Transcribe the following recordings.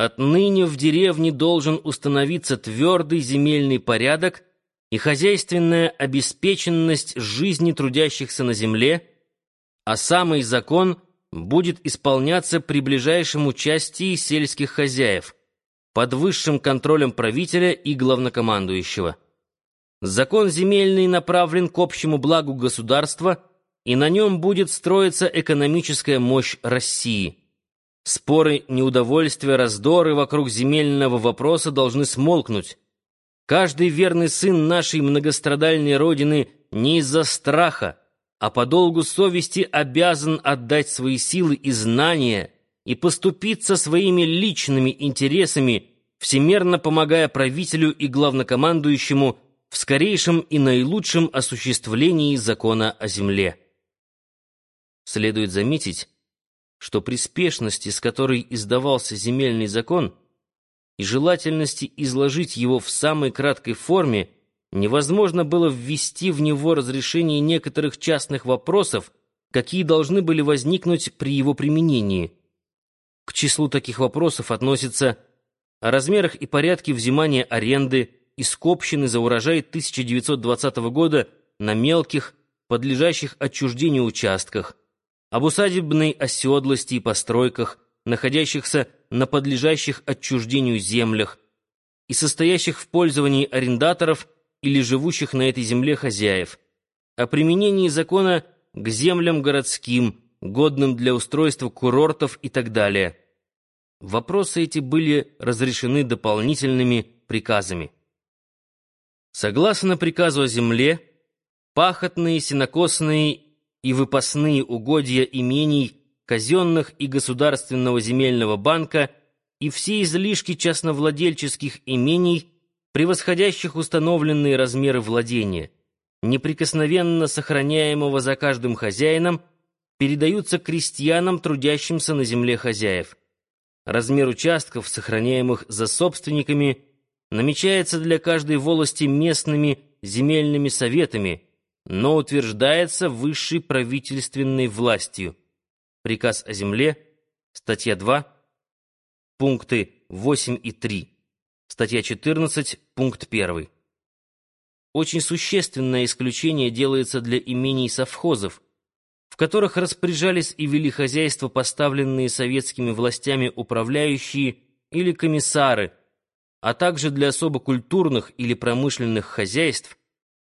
Отныне в деревне должен установиться твердый земельный порядок и хозяйственная обеспеченность жизни трудящихся на земле, а самый закон будет исполняться при ближайшем участии сельских хозяев под высшим контролем правителя и главнокомандующего. Закон земельный направлен к общему благу государства, и на нем будет строиться экономическая мощь России. Споры, неудовольствия, раздоры вокруг земельного вопроса должны смолкнуть. Каждый верный сын нашей многострадальной Родины не из-за страха, а по долгу совести обязан отдать свои силы и знания и поступиться своими личными интересами, всемерно помогая правителю и главнокомандующему в скорейшем и наилучшем осуществлении закона о земле. Следует заметить, что при спешности, с которой издавался земельный закон, и желательности изложить его в самой краткой форме, невозможно было ввести в него разрешение некоторых частных вопросов, какие должны были возникнуть при его применении. К числу таких вопросов относятся о размерах и порядке взимания аренды и скопщины за урожай 1920 года на мелких, подлежащих отчуждению участках, об усадебной оседлости и постройках, находящихся на подлежащих отчуждению землях и состоящих в пользовании арендаторов или живущих на этой земле хозяев, о применении закона к землям городским, годным для устройства курортов и так далее. Вопросы эти были разрешены дополнительными приказами. Согласно приказу о земле, пахотные, сенокосные и выпасные угодья имений казенных и государственного земельного банка и все излишки частновладельческих имений, превосходящих установленные размеры владения, неприкосновенно сохраняемого за каждым хозяином, передаются крестьянам, трудящимся на земле хозяев. Размер участков, сохраняемых за собственниками, намечается для каждой волости местными земельными советами – но утверждается высшей правительственной властью. Приказ о земле, статья 2, пункты 8 и 3, статья 14, пункт 1. Очень существенное исключение делается для имений совхозов, в которых распоряжались и вели хозяйство поставленные советскими властями управляющие или комиссары, а также для особо культурных или промышленных хозяйств,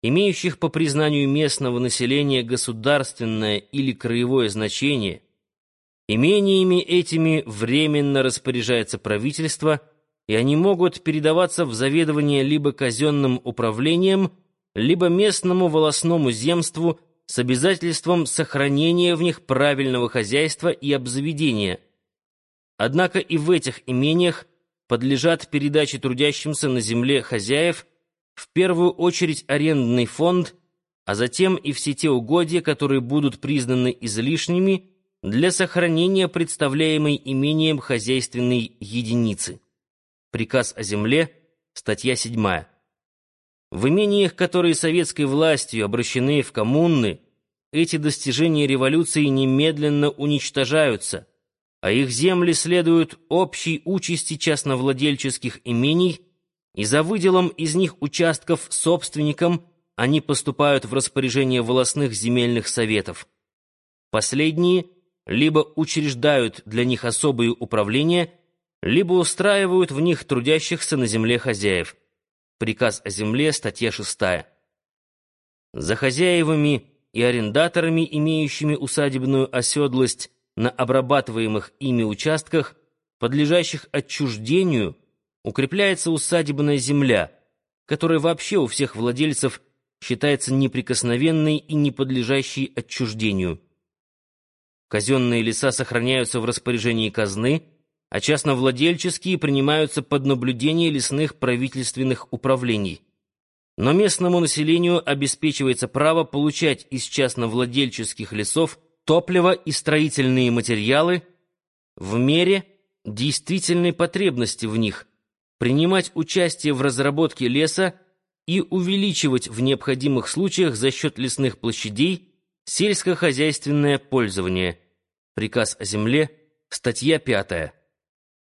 имеющих по признанию местного населения государственное или краевое значение, имениями этими временно распоряжается правительство, и они могут передаваться в заведование либо казенным управлением, либо местному волосному земству с обязательством сохранения в них правильного хозяйства и обзаведения. Однако и в этих имениях подлежат передаче трудящимся на земле хозяев – в первую очередь арендный фонд, а затем и все те угодья, которые будут признаны излишними для сохранения представляемой имением хозяйственной единицы. Приказ о земле, статья 7. В имениях, которые советской властью обращены в коммуны, эти достижения революции немедленно уничтожаются, а их земли следуют общей участи частновладельческих имений – и за выделом из них участков собственникам они поступают в распоряжение волосных земельных советов. Последние либо учреждают для них особые управления, либо устраивают в них трудящихся на земле хозяев. Приказ о земле, статья 6. За хозяевами и арендаторами, имеющими усадебную оседлость на обрабатываемых ими участках, подлежащих отчуждению – укрепляется усадебная земля, которая вообще у всех владельцев считается неприкосновенной и не подлежащей отчуждению. Казенные леса сохраняются в распоряжении казны, а частновладельческие принимаются под наблюдение лесных правительственных управлений. Но местному населению обеспечивается право получать из частновладельческих лесов топливо и строительные материалы в мере действительной потребности в них, принимать участие в разработке леса и увеличивать в необходимых случаях за счет лесных площадей сельскохозяйственное пользование. Приказ о земле, статья 5.